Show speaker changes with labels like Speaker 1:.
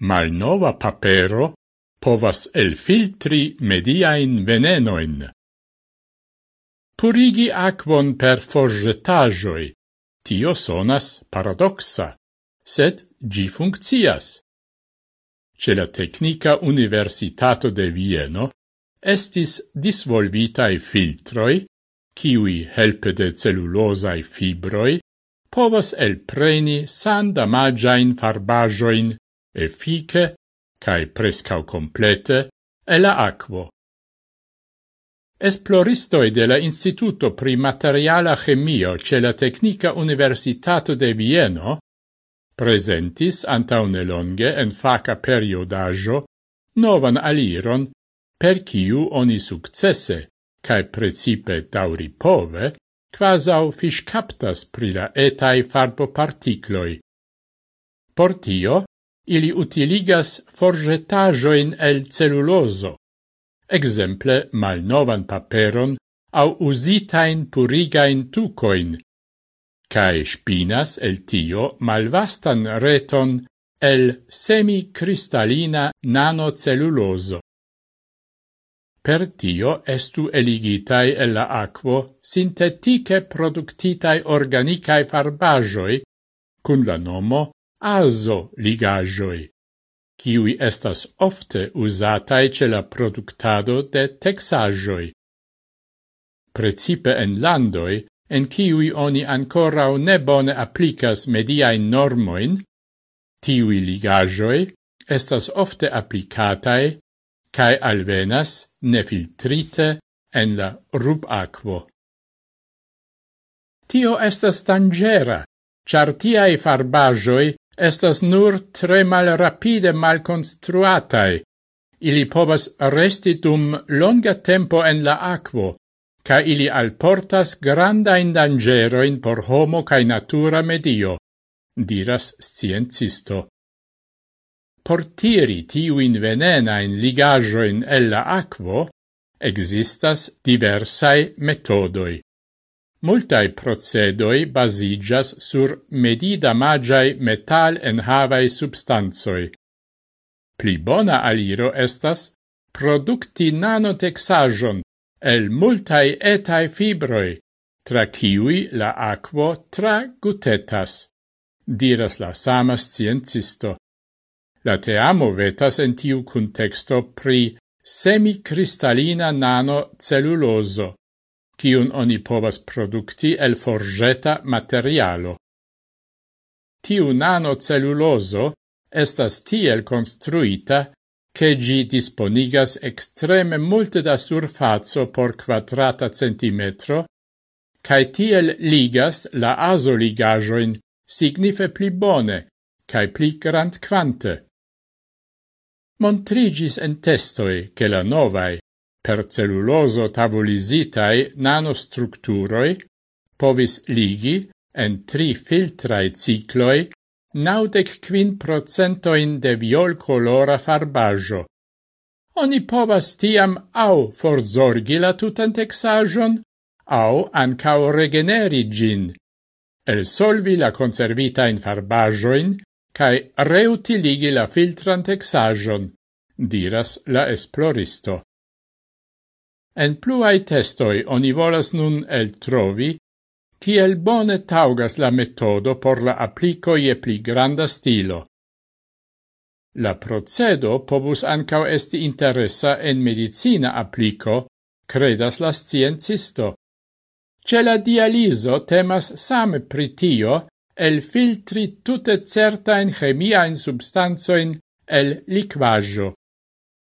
Speaker 1: malnova papero povas elfiltri mediain venenoin. Purigi aquon per forgetajoi, tio sonas paradoxa, sed gi funccias. Ce la Tecnica Universitato de Vieno estis disvolvitae filtroi, kiwi helpe de cellulosae fibroi povas elpreni san damagiain farbajoin effice cae prescau complete e la aquo. Esploristoi de la Instituto pri Materiala Chemio ce la Tecnica Universitato de Vieno presentis antaune longe en faca periodaggio novan aliron per ciu oni successe, cae precipe tauripove quasau fish captas pri la etai farbo particloi. Por tio, ili utiligas forgetajoin el celluloso, exemple malnovan paperon au usitain purigain tucoin, cae spinas el tio malvastan reton el semicristalina nanocelluloso. Per tio estu eligitai el la aquo sintetike productitai organicae farbajoi, cun la nomo aso ligajoi, kiwi estas ofte usatai ce la productado de texajoi. Precipe en landoi, en kiwi oni ancorau ne bone applicas mediae normoin, tiwi ligajoi estas ofte applicatai cae alvenas nefiltrite en la rub aquo. Tio estas tangera, char tiai farbajoi estas nur tre malrapide malconstruatai. Ili povas resti dum longa tempo en la aquo, ca ili alportas grandain dangeroin por homo cae natura medio, diras sciencisto. Por tiri tiuin venenain ligajoin el la aquo, existas diversae metodoi. Multae procedoi basigas sur medida magiae metal enhavai substanzoi. Pli bona aliro estas producti nanotexajon el multae etae fibroi, tra kiui la aquo tragutetas, diras la sama sciencisto. La teamo vetas en tiu contexto pri semicristallina nanoceluloso kiun oni povas producti el forgeta materialo. Tiu nanocelluloso estas tiel construita che gi disponigas extreme multe da surfazo por quadrata centimetro, cae tiel ligas la asoligajoin signife pli bone, cae pli grand quante. Montrigis en testoi che la novae per celluloso tavolizitae nanostructuroi povis ligi en tri filtrae cicloi naudec quin procentoin de viol colora farbajo. Oni povas tiam au forzorgi la tutantexajon, au ancao regeneri gin, el solvi la conservita in farbajoin, cae reutiligi la filtran texajon, diras la esploristo. En pluai testoi oni volas nun el trovi kiel bone taugas la metodo por la applico je pli granda stilo. La procedo povus ancau esti interessa en medicina applico, credas la sciencisto. Ce la dialiso temas same pritio el filtri tutte certain chemiaen substanzoin el liquaggio.